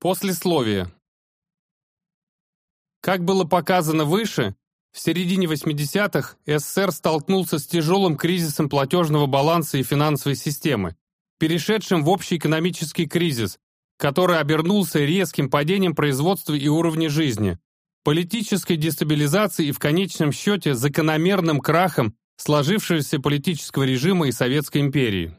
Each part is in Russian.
Послесловие. Как было показано выше, в середине 80-х СССР столкнулся с тяжелым кризисом платежного баланса и финансовой системы, перешедшим в общий экономический кризис, который обернулся резким падением производства и уровня жизни, политической дестабилизацией и в конечном счете закономерным крахом сложившегося политического режима и Советской империи.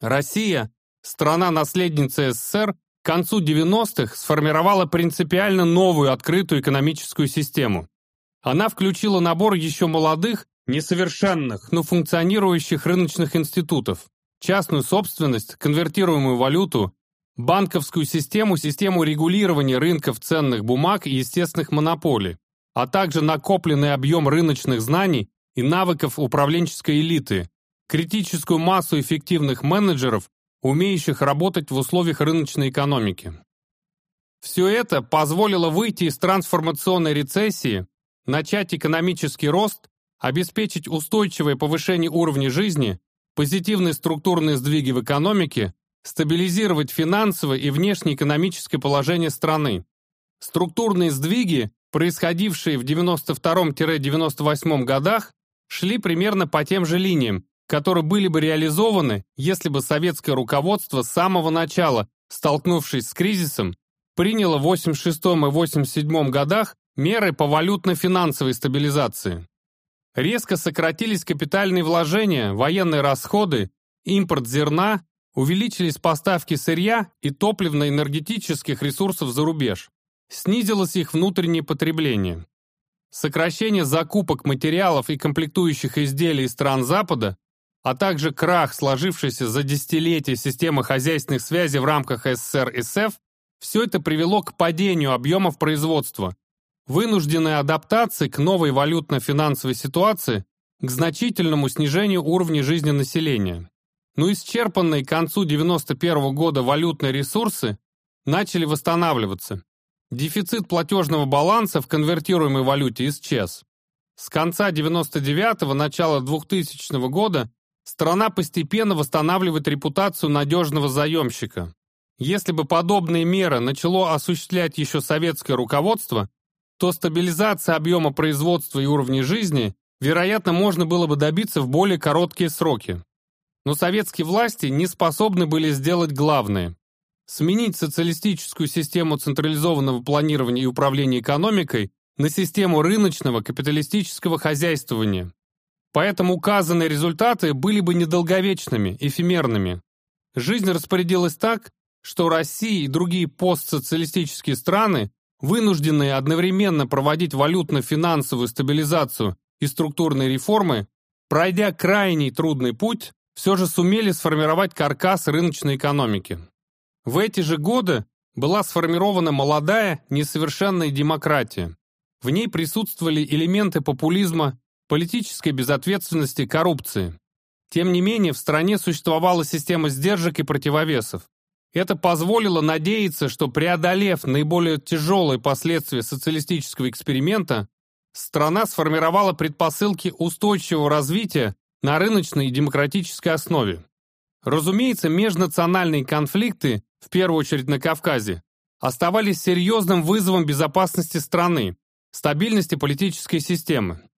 Россия, страна-наследница СССР, к концу 90-х сформировала принципиально новую открытую экономическую систему. Она включила набор еще молодых, несовершенных, но функционирующих рыночных институтов, частную собственность, конвертируемую валюту, банковскую систему, систему регулирования рынков ценных бумаг и естественных монополий, а также накопленный объем рыночных знаний и навыков управленческой элиты, критическую массу эффективных менеджеров умеющих работать в условиях рыночной экономики. Все это позволило выйти из трансформационной рецессии, начать экономический рост, обеспечить устойчивое повышение уровня жизни, позитивные структурные сдвиги в экономике, стабилизировать финансовое и внешнеэкономическое положение страны. Структурные сдвиги, происходившие в 92-98 годах, шли примерно по тем же линиям, которые были бы реализованы, если бы советское руководство с самого начала, столкнувшись с кризисом, приняло в 86 и 87 годах меры по валютно-финансовой стабилизации. Резко сократились капитальные вложения, военные расходы, импорт зерна, увеличились поставки сырья и топливно-энергетических ресурсов за рубеж. Снизилось их внутреннее потребление. Сокращение закупок материалов и комплектующих изделий из стран Запада а также крах, сложившийся за десятилетия системы хозяйственных связей в рамках СССР и СЭФ, все это привело к падению объемов производства, вынужденной адаптации к новой валютно-финансовой ситуации, к значительному снижению уровня жизни населения. Но исчерпанные к концу 1991 года валютные ресурсы начали восстанавливаться. Дефицит платежного баланса в конвертируемой валюте исчез. С конца 99-го, начала 2000 года страна постепенно восстанавливает репутацию надежного заемщика. Если бы подобные меры начало осуществлять еще советское руководство, то стабилизация объема производства и уровня жизни, вероятно, можно было бы добиться в более короткие сроки. Но советские власти не способны были сделать главное – сменить социалистическую систему централизованного планирования и управления экономикой на систему рыночного капиталистического хозяйствования. Поэтому указанные результаты были бы недолговечными, эфемерными. Жизнь распорядилась так, что Россия и другие постсоциалистические страны, вынужденные одновременно проводить валютно-финансовую стабилизацию и структурные реформы, пройдя крайний трудный путь, все же сумели сформировать каркас рыночной экономики. В эти же годы была сформирована молодая, несовершенная демократия. В ней присутствовали элементы популизма политической безответственности, коррупции. Тем не менее, в стране существовала система сдержек и противовесов. Это позволило надеяться, что преодолев наиболее тяжелые последствия социалистического эксперимента, страна сформировала предпосылки устойчивого развития на рыночной и демократической основе. Разумеется, межнациональные конфликты, в первую очередь на Кавказе, оставались серьезным вызовом безопасности страны, стабильности политической системы.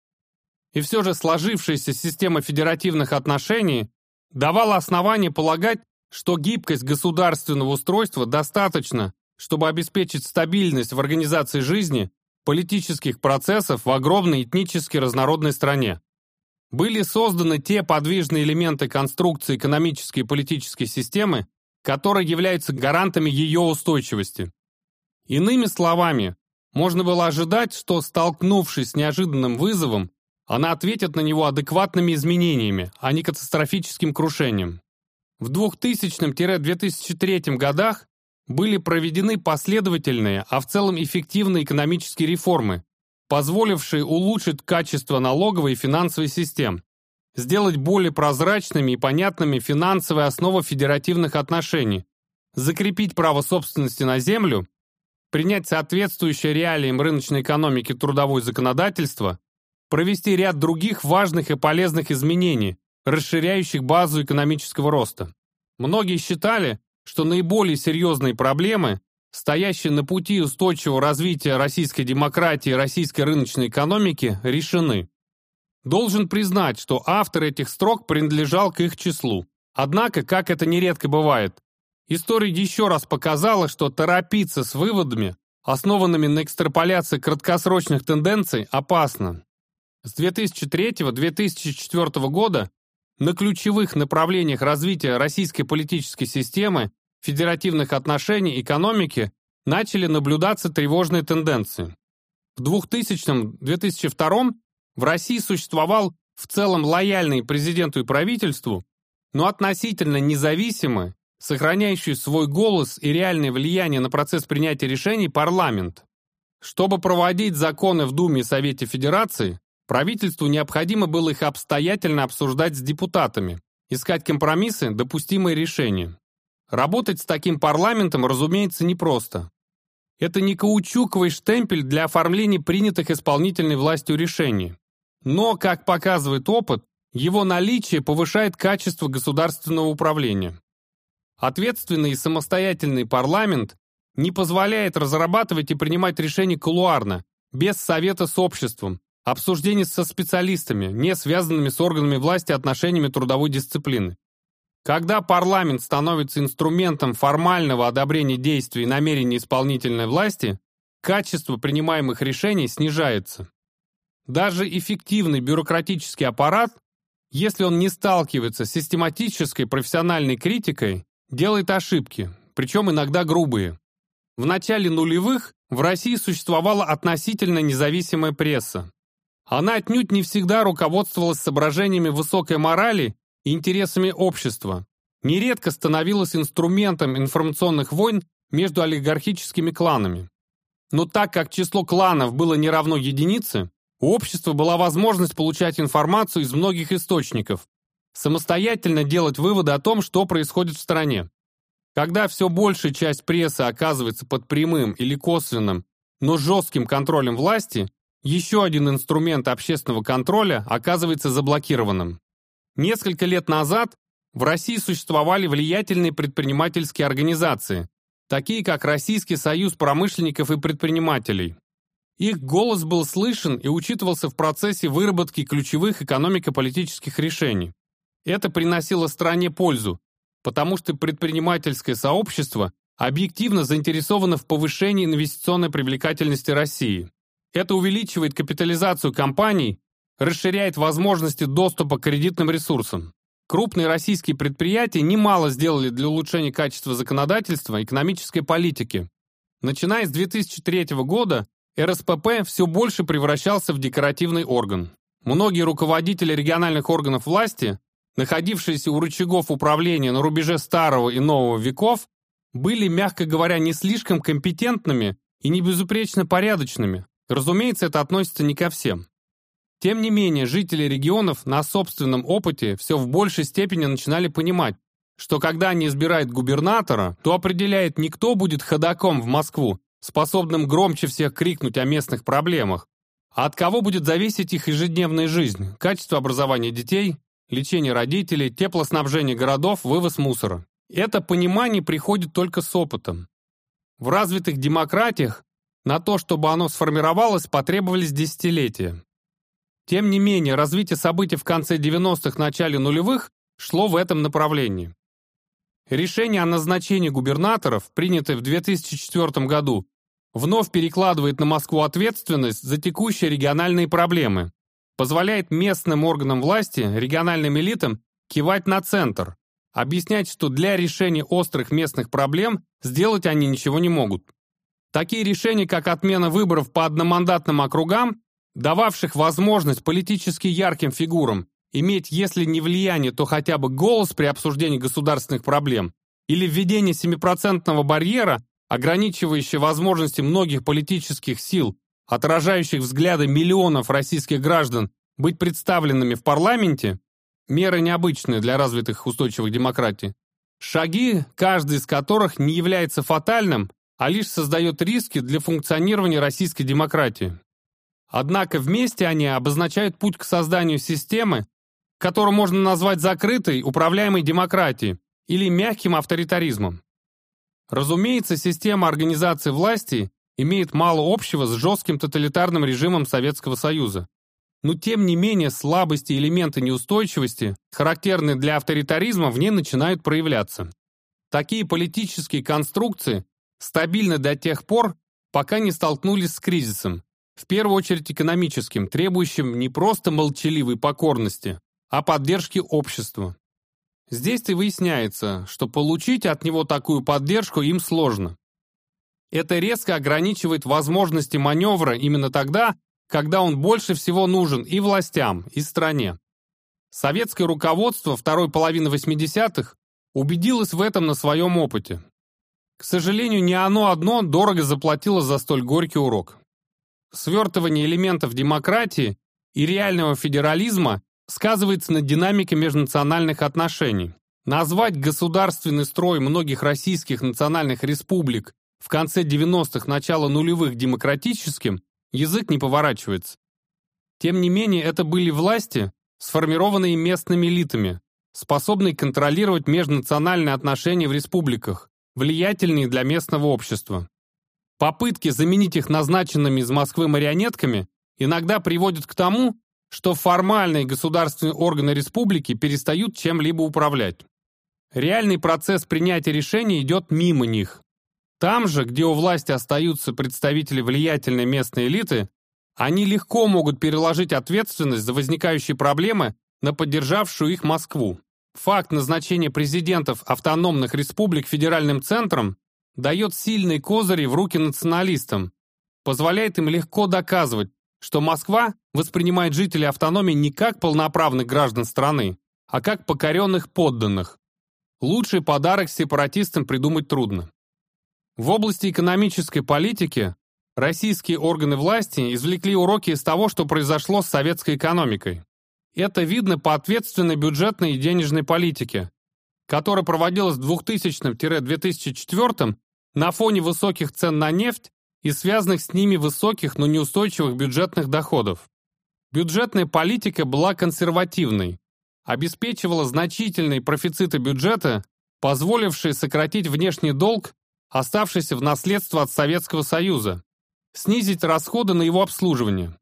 И все же сложившаяся система федеративных отношений давала основание полагать, что гибкость государственного устройства достаточно, чтобы обеспечить стабильность в организации жизни, политических процессов в огромной этнически разнородной стране. Были созданы те подвижные элементы конструкции экономической и политической системы, которые являются гарантами ее устойчивости. Иными словами, можно было ожидать, что, столкнувшись с неожиданным вызовом, она ответит на него адекватными изменениями, а не катастрофическим крушением. В 2000-2003 годах были проведены последовательные, а в целом эффективные экономические реформы, позволившие улучшить качество налоговой и финансовой систем, сделать более прозрачными и понятными финансовые основы федеративных отношений, закрепить право собственности на землю, принять соответствующее реалиям рыночной экономики трудовое законодательство, провести ряд других важных и полезных изменений, расширяющих базу экономического роста. Многие считали, что наиболее серьезные проблемы, стоящие на пути устойчивого развития российской демократии и российской рыночной экономики, решены. Должен признать, что автор этих строк принадлежал к их числу. Однако, как это нередко бывает, история еще раз показала, что торопиться с выводами, основанными на экстраполяции краткосрочных тенденций, опасно. С 2003-2004 года на ключевых направлениях развития российской политической системы, федеративных отношений, экономики начали наблюдаться тревожные тенденции. В 2000-2002 в России существовал в целом лояльный президенту и правительству, но относительно независимый, сохраняющий свой голос и реальное влияние на процесс принятия решений парламент. Чтобы проводить законы в Думе и Совете Федерации, правительству необходимо было их обстоятельно обсуждать с депутатами, искать компромиссы, допустимые решения. Работать с таким парламентом, разумеется, непросто. Это не каучуковый штемпель для оформления принятых исполнительной властью решений. Но, как показывает опыт, его наличие повышает качество государственного управления. Ответственный и самостоятельный парламент не позволяет разрабатывать и принимать решения кулуарно, без совета с обществом, обсуждений со специалистами, не связанными с органами власти отношениями трудовой дисциплины. Когда парламент становится инструментом формального одобрения действий и намерений исполнительной власти, качество принимаемых решений снижается. Даже эффективный бюрократический аппарат, если он не сталкивается с систематической профессиональной критикой, делает ошибки, причем иногда грубые. В начале нулевых в России существовала относительно независимая пресса. Она отнюдь не всегда руководствовалась соображениями высокой морали и интересами общества, нередко становилась инструментом информационных войн между олигархическими кланами. Но так как число кланов было не равно единице, у общества была возможность получать информацию из многих источников, самостоятельно делать выводы о том, что происходит в стране. Когда все большая часть прессы оказывается под прямым или косвенным, но жестким контролем власти, еще один инструмент общественного контроля оказывается заблокированным. Несколько лет назад в России существовали влиятельные предпринимательские организации, такие как Российский союз промышленников и предпринимателей. Их голос был слышен и учитывался в процессе выработки ключевых экономико-политических решений. Это приносило стране пользу, потому что предпринимательское сообщество объективно заинтересовано в повышении инвестиционной привлекательности России. Это увеличивает капитализацию компаний, расширяет возможности доступа к кредитным ресурсам. Крупные российские предприятия немало сделали для улучшения качества законодательства и экономической политики. Начиная с 2003 года РСПП все больше превращался в декоративный орган. Многие руководители региональных органов власти, находившиеся у рычагов управления на рубеже старого и нового веков, были, мягко говоря, не слишком компетентными и не безупречно порядочными. Разумеется, это относится не ко всем. Тем не менее, жители регионов на собственном опыте все в большей степени начинали понимать, что когда они избирают губернатора, то определяет не кто будет ходаком в Москву, способным громче всех крикнуть о местных проблемах, а от кого будет зависеть их ежедневная жизнь, качество образования детей, лечение родителей, теплоснабжение городов, вывоз мусора. Это понимание приходит только с опытом. В развитых демократиях на то, чтобы оно сформировалось, потребовались десятилетия. Тем не менее, развитие событий в конце 90-х, начале нулевых шло в этом направлении. Решение о назначении губернаторов, принятое в 2004 году, вновь перекладывает на Москву ответственность за текущие региональные проблемы, позволяет местным органам власти, региональным элитам кивать на центр, объяснять, что для решения острых местных проблем сделать они ничего не могут. Такие решения, как отмена выборов по одномандатным округам, дававших возможность политически ярким фигурам иметь, если не влияние, то хотя бы голос при обсуждении государственных проблем, или введение 7% барьера, ограничивающий возможности многих политических сил, отражающих взгляды миллионов российских граждан, быть представленными в парламенте, меры необычные для развитых устойчивых демократий, шаги, каждый из которых не является фатальным, а лишь создает риски для функционирования российской демократии. Однако вместе они обозначают путь к созданию системы, которую можно назвать закрытой, управляемой демократией или мягким авторитаризмом. Разумеется, система организации власти имеет мало общего с жестким тоталитарным режимом Советского Союза. Но тем не менее слабости и элементы неустойчивости, характерные для авторитаризма, в ней начинают проявляться. Такие политические конструкции стабильны до тех пор, пока не столкнулись с кризисом, в первую очередь экономическим, требующим не просто молчаливой покорности, а поддержки общества. Здесь и выясняется, что получить от него такую поддержку им сложно. Это резко ограничивает возможности маневра именно тогда, когда он больше всего нужен и властям, и стране. Советское руководство второй половины 80-х убедилось в этом на своем опыте. К сожалению, не оно одно дорого заплатило за столь горький урок. Свертывание элементов демократии и реального федерализма сказывается на динамике межнациональных отношений. Назвать государственный строй многих российских национальных республик в конце 90-х, начало нулевых демократическим язык не поворачивается. Тем не менее, это были власти, сформированные местными элитами, способные контролировать межнациональные отношения в республиках, влиятельные для местного общества. Попытки заменить их назначенными из Москвы марионетками иногда приводят к тому, что формальные государственные органы республики перестают чем-либо управлять. Реальный процесс принятия решений идет мимо них. Там же, где у власти остаются представители влиятельной местной элиты, они легко могут переложить ответственность за возникающие проблемы на поддержавшую их Москву. Факт назначения президентов автономных республик федеральным центром дает сильные козыри в руки националистам, позволяет им легко доказывать, что Москва воспринимает жителей автономии не как полноправных граждан страны, а как покоренных подданных. Лучший подарок сепаратистам придумать трудно. В области экономической политики российские органы власти извлекли уроки из того, что произошло с советской экономикой. Это видно по ответственной бюджетной и денежной политике, которая проводилась в 2000-2004 на фоне высоких цен на нефть и связанных с ними высоких, но неустойчивых бюджетных доходов. Бюджетная политика была консервативной, обеспечивала значительные профициты бюджета, позволившие сократить внешний долг оставшийся в наследство от Советского Союза, снизить расходы на его обслуживание.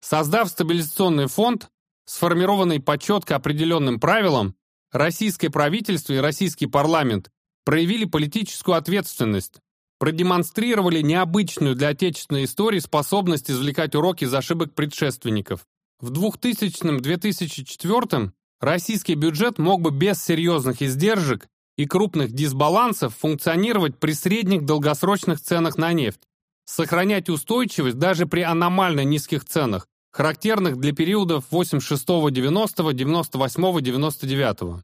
Создав стабилизационный фонд, сформированный по четко определенным правилам, российское правительство и российский парламент проявили политическую ответственность, продемонстрировали необычную для отечественной истории способность извлекать уроки из ошибок предшественников. В 2000-2004 российский бюджет мог бы без серьезных издержек и крупных дисбалансов функционировать при средних долгосрочных ценах на нефть, сохранять устойчивость даже при аномально низких ценах, характерных для периодов 86-го, 90-го, 98-го, 99-го.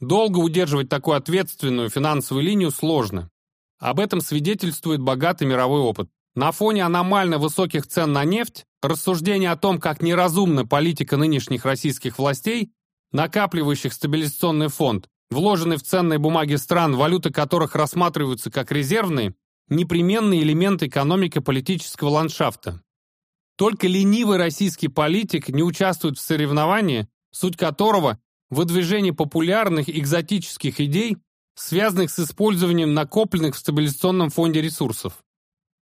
Долго удерживать такую ответственную финансовую линию сложно. Об этом свидетельствует богатый мировой опыт. На фоне аномально высоких цен на нефть, рассуждение о том, как неразумна политика нынешних российских властей, накапливающих стабилизационный фонд, вложенный в ценные бумаги стран, валюты которых рассматриваются как резервные, непременные элементы экономико-политического ландшафта. Только ленивый российский политик не участвует в соревновании, суть которого – выдвижение популярных экзотических идей, связанных с использованием накопленных в стабилизационном фонде ресурсов.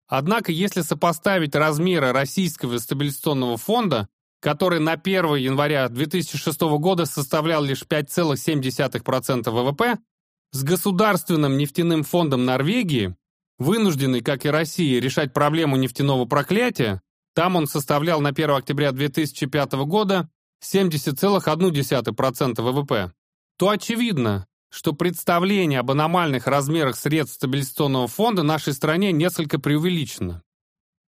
Однако, если сопоставить размеры российского стабилизационного фонда который на 1 января 2006 года составлял лишь 5,7% ВВП, с Государственным нефтяным фондом Норвегии, вынужденный, как и Россия, решать проблему нефтяного проклятия, там он составлял на 1 октября 2005 года 70,1% ВВП, то очевидно, что представление об аномальных размерах средств стабилизационного фонда нашей стране несколько преувеличено.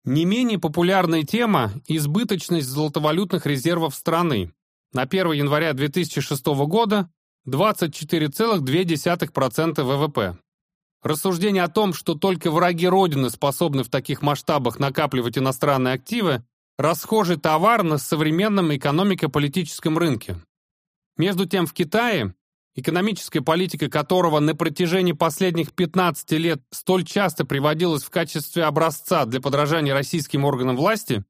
Не менее популярная тема – избыточность золотовалютных резервов страны. На 1 января 2006 года 24,2% ВВП. Рассуждение о том, что только враги Родины способны в таких масштабах накапливать иностранные активы, расхожий товар на современном экономико-политическом рынке. Между тем в Китае экономическая политика которого на протяжении последних 15 лет столь часто приводилась в качестве образца для подражания российским органам власти,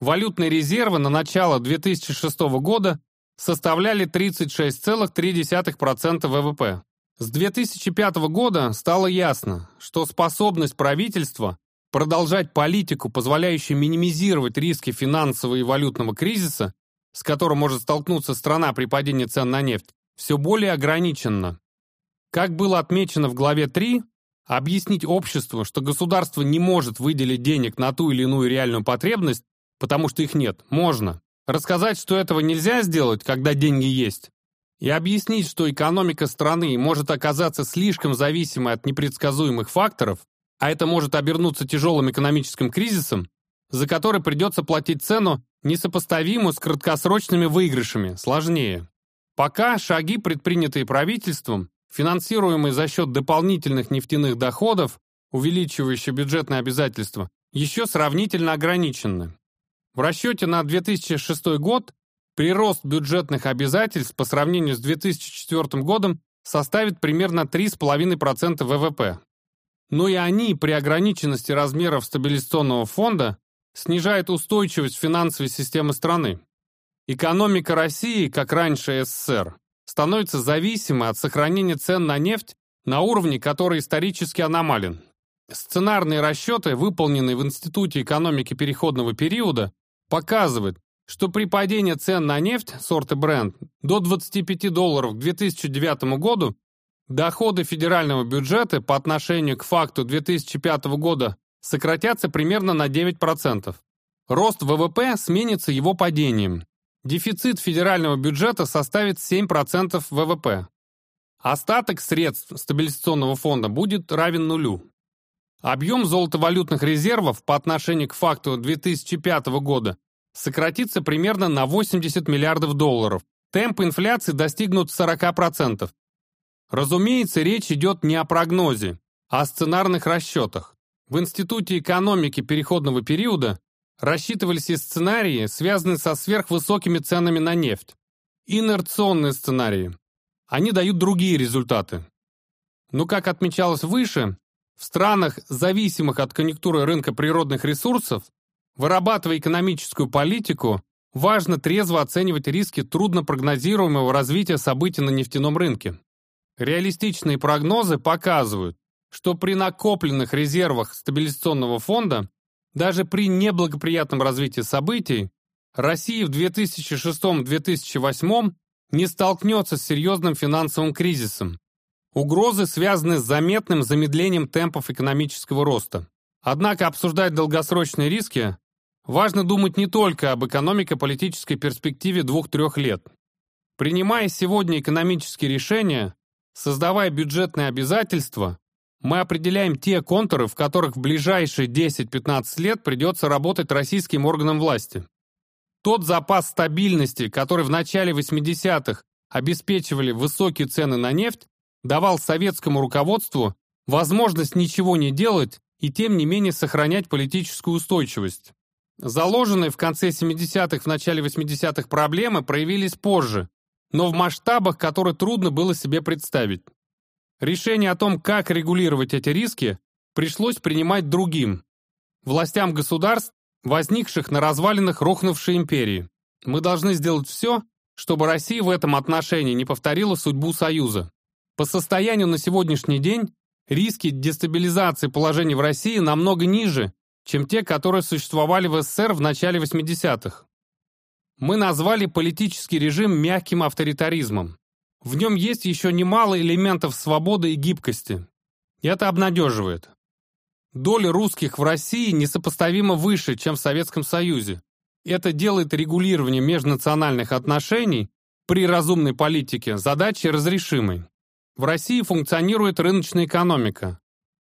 валютные резервы на начало 2006 года составляли 36,3% ВВП. С 2005 года стало ясно, что способность правительства продолжать политику, позволяющую минимизировать риски финансового и валютного кризиса, с которым может столкнуться страна при падении цен на нефть, все более ограничена. Как было отмечено в главе 3, объяснить обществу, что государство не может выделить денег на ту или иную реальную потребность, потому что их нет, можно. Рассказать, что этого нельзя сделать, когда деньги есть, и объяснить, что экономика страны может оказаться слишком зависимой от непредсказуемых факторов, а это может обернуться тяжелым экономическим кризисом, за который придется платить цену, несопоставимую с краткосрочными выигрышами, сложнее. Пока шаги, предпринятые правительством, финансируемые за счет дополнительных нефтяных доходов, увеличивающие бюджетные обязательства, еще сравнительно ограничены. В расчете на 2006 год прирост бюджетных обязательств по сравнению с 2004 годом составит примерно 3,5% ВВП но и они при ограниченности размеров стабилизационного фонда снижают устойчивость финансовой системы страны. Экономика России, как раньше СССР, становится зависимой от сохранения цен на нефть на уровне, который исторически аномален. Сценарные расчеты, выполненные в Институте экономики переходного периода, показывают, что при падении цен на нефть сорта Brent до 25 долларов к 2009 году Доходы федерального бюджета по отношению к факту 2005 года сократятся примерно на 9%. Рост ВВП сменится его падением. Дефицит федерального бюджета составит 7% ВВП. Остаток средств стабилизационного фонда будет равен нулю. Объем золотовалютных резервов по отношению к факту 2005 года сократится примерно на 80 миллиардов долларов. Темпы инфляции достигнут 40%. Разумеется, речь идет не о прогнозе, а о сценарных расчетах. В Институте экономики переходного периода рассчитывались и сценарии, связанные со сверхвысокими ценами на нефть. Инерционные сценарии. Они дают другие результаты. Но, как отмечалось выше, в странах, зависимых от конъюнктуры рынка природных ресурсов, вырабатывая экономическую политику, важно трезво оценивать риски труднопрогнозируемого развития событий на нефтяном рынке. Реалистичные прогнозы показывают, что при накопленных резервах стабилизационного фонда, даже при неблагоприятном развитии событий, Россия в 2006-2008 не столкнется с серьезным финансовым кризисом. Угрозы связаны с заметным замедлением темпов экономического роста. Однако обсуждать долгосрочные риски важно думать не только об экономико-политической перспективе двух-трех лет. Принимая сегодня экономические решения, Создавая бюджетные обязательства, мы определяем те контуры, в которых в ближайшие 10-15 лет придется работать российским органам власти. Тот запас стабильности, который в начале 80-х обеспечивали высокие цены на нефть, давал советскому руководству возможность ничего не делать и тем не менее сохранять политическую устойчивость. Заложенные в конце 70-х, в начале 80-х проблемы проявились позже, но в масштабах, которые трудно было себе представить. Решение о том, как регулировать эти риски, пришлось принимать другим, властям государств, возникших на развалинах рухнувшей империи. Мы должны сделать все, чтобы Россия в этом отношении не повторила судьбу Союза. По состоянию на сегодняшний день риски дестабилизации положения в России намного ниже, чем те, которые существовали в СССР в начале 80-х. Мы назвали политический режим мягким авторитаризмом. В нем есть еще немало элементов свободы и гибкости. Это обнадеживает. Доля русских в России несопоставимо выше, чем в Советском Союзе. Это делает регулирование межнациональных отношений при разумной политике задачей разрешимой. В России функционирует рыночная экономика,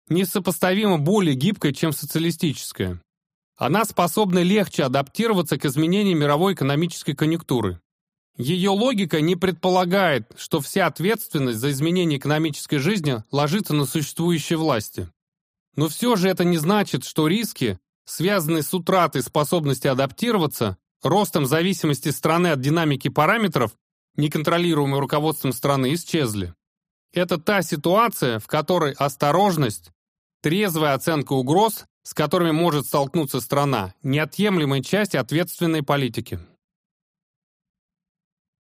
несопоставимо более гибкая, чем социалистическая. Она способна легче адаптироваться к изменениям мировой экономической конъюнктуры. Ее логика не предполагает, что вся ответственность за изменение экономической жизни ложится на существующие власти. Но все же это не значит, что риски, связанные с утратой способности адаптироваться, ростом зависимости страны от динамики параметров, неконтролируемой руководством страны, исчезли. Это та ситуация, в которой осторожность, трезвая оценка угроз с которыми может столкнуться страна, неотъемлемая часть ответственной политики.